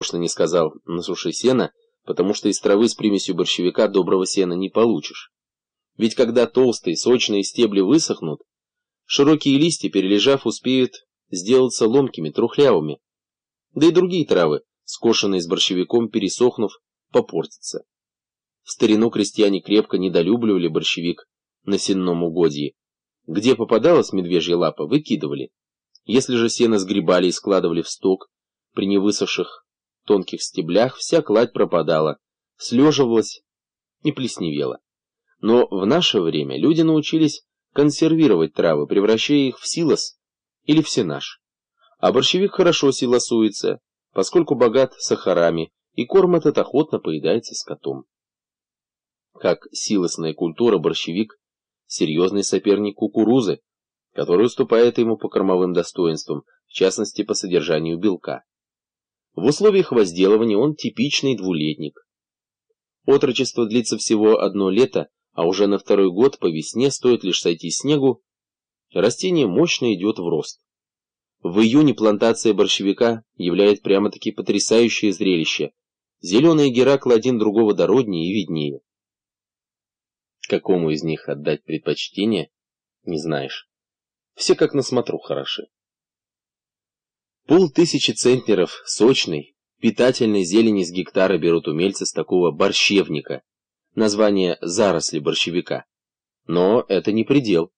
нарочно не сказал «на суше сена», потому что из травы с примесью борщевика доброго сена не получишь. Ведь когда толстые, сочные стебли высохнут, широкие листья, перележав, успеют сделаться ломкими, трухлявыми. Да и другие травы, скошенные с борщевиком, пересохнув, попортятся. В старину крестьяне крепко недолюбливали борщевик на сенном угодье. Где попадалась медвежья лапа, выкидывали. Если же сено сгребали и складывали в сток, при невысохших тонких стеблях вся кладь пропадала, слеживалась и плесневела. Но в наше время люди научились консервировать травы, превращая их в силос или в сенаж. А борщевик хорошо силосуется, поскольку богат сахарами, и корм этот охотно поедается скотом. Как силосная культура, борщевик – серьезный соперник кукурузы, который уступает ему по кормовым достоинствам, в частности по содержанию белка. В условиях возделывания он типичный двулетник. Отрочество длится всего одно лето, а уже на второй год по весне стоит лишь сойти снегу, растение мощно идет в рост. В июне плантация борщевика являет прямо-таки потрясающее зрелище. Зеленые гераклы один другого дороднее и виднее. Какому из них отдать предпочтение, не знаешь. Все как на смотру хороши. Полтысячи центнеров сочной, питательной зелени с гектара берут умельцы с такого борщевника. Название «заросли борщевика». Но это не предел.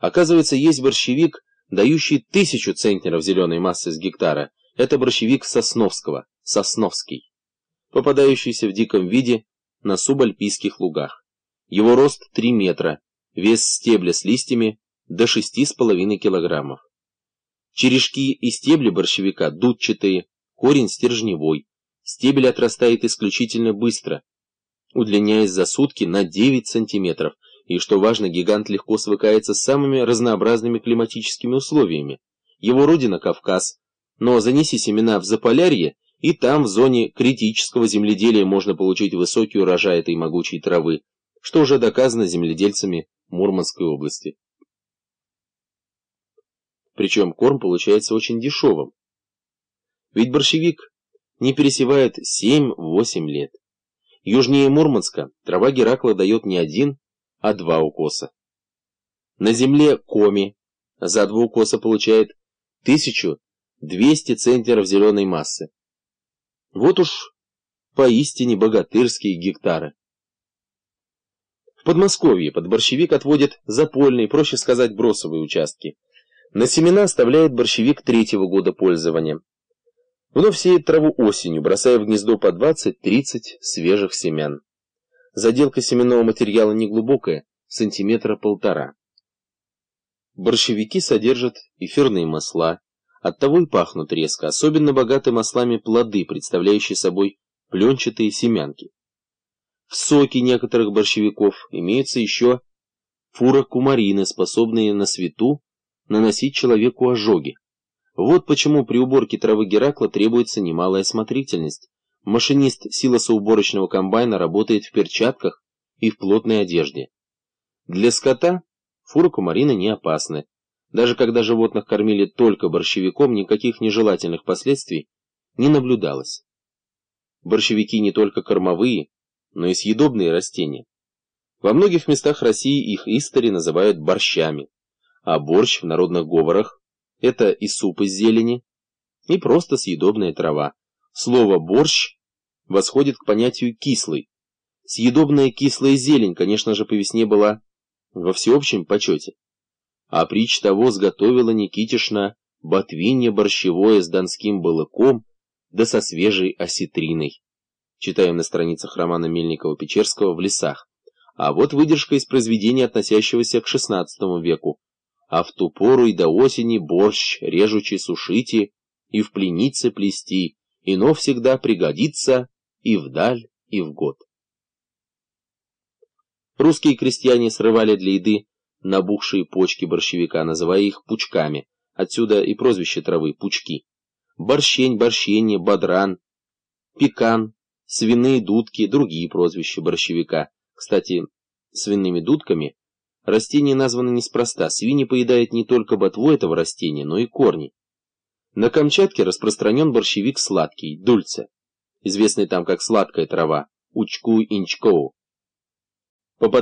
Оказывается, есть борщевик, дающий тысячу центнеров зеленой массы с гектара. Это борщевик Сосновского, Сосновский, попадающийся в диком виде на субальпийских лугах. Его рост 3 метра, вес стебля с листьями до 6,5 килограммов. Черешки и стебли борщевика дудчатые, корень стержневой. Стебель отрастает исключительно быстро, удлиняясь за сутки на 9 сантиметров, и, что важно, гигант легко свыкается с самыми разнообразными климатическими условиями. Его родина – Кавказ, но занеси семена в Заполярье, и там, в зоне критического земледелия, можно получить высокий урожай этой могучей травы, что уже доказано земледельцами Мурманской области причем корм получается очень дешевым. Ведь борщевик не пересевает 7-8 лет. Южнее Мурманска трава Геракла дает не один, а два укоса. На земле Коми за два укоса получает 1200 центнеров зеленой массы. Вот уж поистине богатырские гектары. В Подмосковье под борщевик отводят запольные, проще сказать, бросовые участки. На семена оставляет борщевик третьего года пользования. Вновь сеет траву осенью, бросая в гнездо по 20-30 свежих семян. Заделка семенного материала неглубокая, сантиметра полтора. Борщевики содержат эфирные масла, оттого и пахнут резко, особенно богаты маслами плоды, представляющие собой пленчатые семянки. В соке некоторых борщевиков имеются еще фурокумарины, способные на свету наносить человеку ожоги. Вот почему при уборке травы Геракла требуется немалая осмотрительность. Машинист силосоуборочного комбайна работает в перчатках и в плотной одежде. Для скота фурокумарины не опасны. Даже когда животных кормили только борщевиком, никаких нежелательных последствий не наблюдалось. Борщевики не только кормовые, но и съедобные растения. Во многих местах России их истори называют борщами а борщ в народных говорах – это и суп из зелени, и просто съедобная трава. Слово «борщ» восходит к понятию «кислый». Съедобная кислая зелень, конечно же, по весне была во всеобщем почете. А притч того сготовила Никитишна ботвинье борщевое с донским балыком, да со свежей осетриной. Читаем на страницах романа Мельникова-Печерского «В лесах». А вот выдержка из произведения, относящегося к XVI веку а в ту пору и до осени борщ режучи сушите и в пленице плести, ино всегда пригодится и вдаль, и в год. Русские крестьяне срывали для еды набухшие почки борщевика, называя их пучками, отсюда и прозвище травы – пучки. Борщень, борщенье, бодран, пекан, свиные дудки – другие прозвища борщевика. Кстати, свиными дудками Растение названо неспроста. Свиньи поедают не только ботву этого растения, но и корни. На Камчатке распространен борщевик сладкий, дульце. известный там как сладкая трава, Учку-Инчкоу.